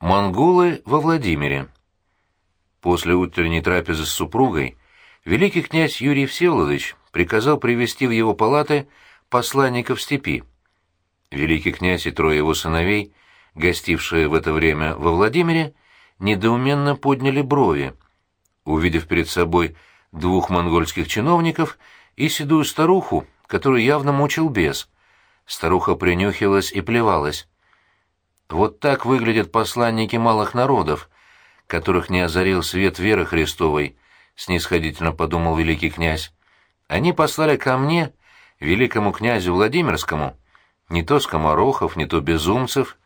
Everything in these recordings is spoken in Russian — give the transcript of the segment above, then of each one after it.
Монголы во Владимире. После утренней трапезы с супругой великий князь Юрий Всеволодович приказал привести в его палаты посланников степи. Великий князь и трое его сыновей, гостившие в это время во Владимире, недоуменно подняли брови, увидев перед собой двух монгольских чиновников и седую старуху, которую явно мучил бес. Старуха принюхивалась и плевалась. Вот так выглядят посланники малых народов, которых не озарил свет веры Христовой, — снисходительно подумал великий князь. Они послали ко мне, великому князю Владимирскому, не то скоморохов, не то безумцев.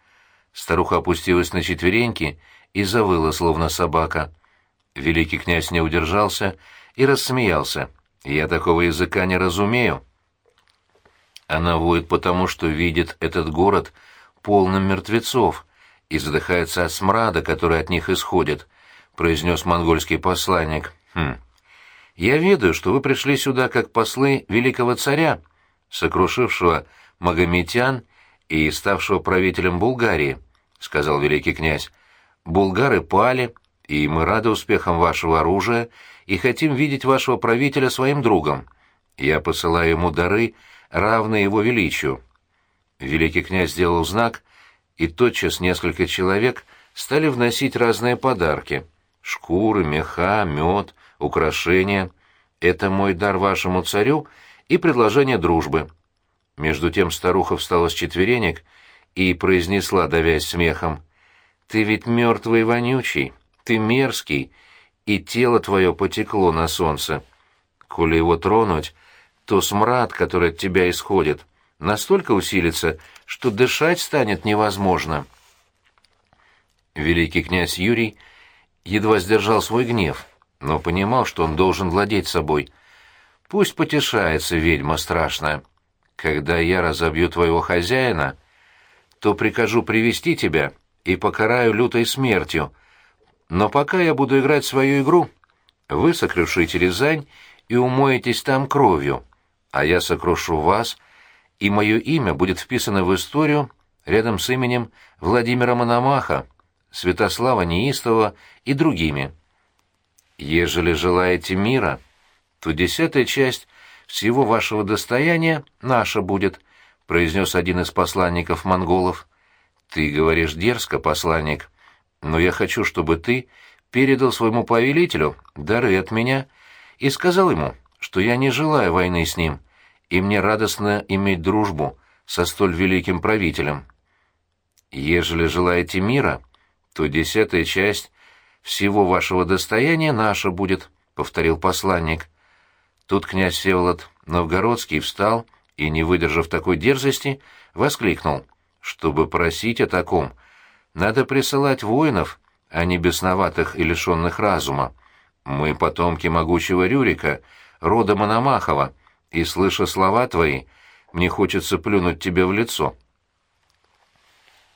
Старуха опустилась на четвереньки и завыла, словно собака. Великий князь не удержался и рассмеялся. «Я такого языка не разумею». Она воет потому, что видит этот город — полным мертвецов и задыхается от смрада, который от них исходит», — произнес монгольский посланник. «Хм. Я ведаю, что вы пришли сюда как послы великого царя, сокрушившего магометян и ставшего правителем Булгарии», — сказал великий князь. «Булгары пали, и мы рады успехам вашего оружия и хотим видеть вашего правителя своим другом. Я посылаю ему дары, равные его величию». Великий князь сделал знак, и тотчас несколько человек стали вносить разные подарки — шкуры, меха, мед, украшения. Это мой дар вашему царю и предложение дружбы. Между тем старуха встала с четверенек и произнесла, давясь смехом, «Ты ведь мертвый вонючий, ты мерзкий, и тело твое потекло на солнце. Коли его тронуть, то смрад, который от тебя исходит, настолько усилится, что дышать станет невозможно. Великий князь Юрий едва сдержал свой гнев, но понимал, что он должен владеть собой. Пусть потешается ведьма страшная. Когда я разобью твоего хозяина, то прикажу привести тебя и покараю лютой смертью. Но пока я буду играть свою игру, вы сокрушите Рязань и умоетесь там кровью, а я сокрушу вас — и мое имя будет вписано в историю рядом с именем Владимира Мономаха, Святослава Неистова и другими. Ежели желаете мира, то десятая часть всего вашего достояния наша будет, произнес один из посланников монголов. Ты говоришь дерзко, посланник, но я хочу, чтобы ты передал своему повелителю дары от меня и сказал ему, что я не желаю войны с ним, и мне радостно иметь дружбу со столь великим правителем. Ежели желаете мира, то десятая часть всего вашего достояния наша будет, — повторил посланник. Тут князь Всеволод Новгородский встал и, не выдержав такой дерзости, воскликнул. Чтобы просить о таком, надо присылать воинов, а не бесноватых и лишенных разума. Мы потомки могучего Рюрика, рода Мономахова, и, слыша слова твои, мне хочется плюнуть тебе в лицо.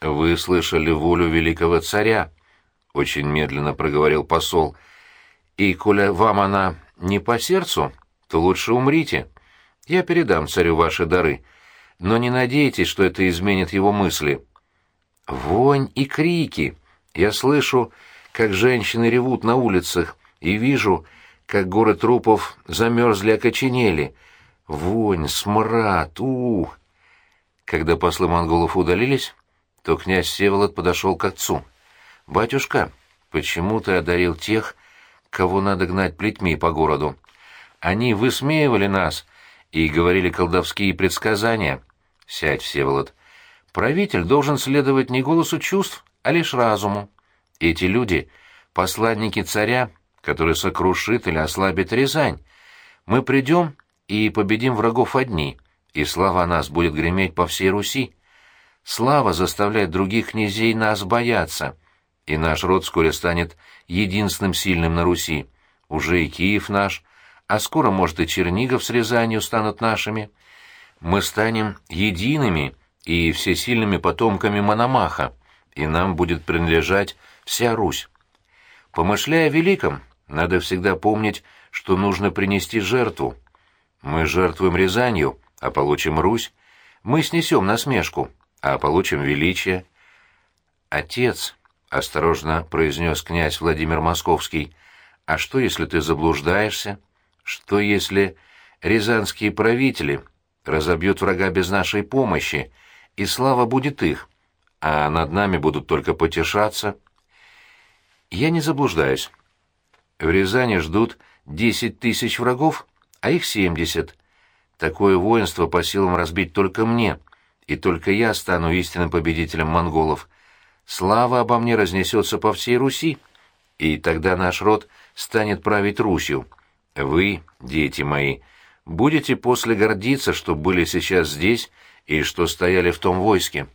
«Вы слышали волю великого царя», — очень медленно проговорил посол, — «и, коля вам она не по сердцу, то лучше умрите. Я передам царю ваши дары, но не надейтесь, что это изменит его мысли». «Вонь и крики! Я слышу, как женщины ревут на улицах, и вижу, как горы трупов замерзли окоченели, Вонь, смрад, ух! Когда послы монголов удалились, то князь Севолод подошел к отцу. «Батюшка, почему ты одарил тех, кого надо гнать плетьми по городу? Они высмеивали нас и говорили колдовские предсказания. Сядь, Всеволод. Правитель должен следовать не голосу чувств, а лишь разуму. Эти люди — посланники царя, который сокрушит или ослабит Рязань. Мы придем и победим врагов одни, и слава нас будет греметь по всей Руси. Слава заставляет других князей нас бояться, и наш род вскоре станет единственным сильным на Руси. Уже и Киев наш, а скоро, может, и Чернигов с Рязанью станут нашими. Мы станем едиными и всесильными потомками Мономаха, и нам будет принадлежать вся Русь. Помышляя о великом, надо всегда помнить, что нужно принести жертву, мы жертвуем Рязанью, а получим Русь. Мы снесем насмешку, а получим величие. Отец, осторожно произнес князь Владимир Московский. А что, если ты заблуждаешься? Что, если рязанские правители разобьют врага без нашей помощи, и слава будет их, а над нами будут только потешаться? Я не заблуждаюсь. В Рязани ждут десять тысяч врагов, а их семьдесят. Такое воинство по силам разбить только мне, и только я стану истинным победителем монголов. Слава обо мне разнесется по всей Руси, и тогда наш род станет править Русью. Вы, дети мои, будете после гордиться, что были сейчас здесь и что стояли в том войске.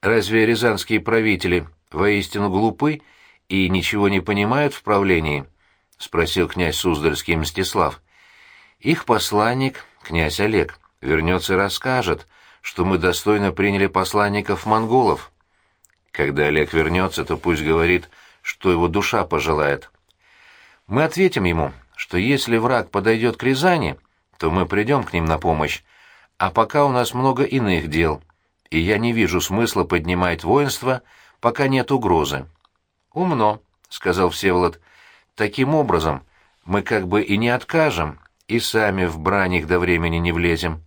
Разве рязанские правители воистину глупы и ничего не понимают в правлении? — спросил князь Суздальский Мстислав. Их посланник, князь Олег, вернется и расскажет, что мы достойно приняли посланников монголов. Когда Олег вернется, то пусть говорит, что его душа пожелает. Мы ответим ему, что если враг подойдет к Рязани, то мы придем к ним на помощь, а пока у нас много иных дел, и я не вижу смысла поднимать воинство, пока нет угрозы. «Умно», — сказал Всеволод. «Таким образом мы как бы и не откажем, и сами в брань их до времени не влезем».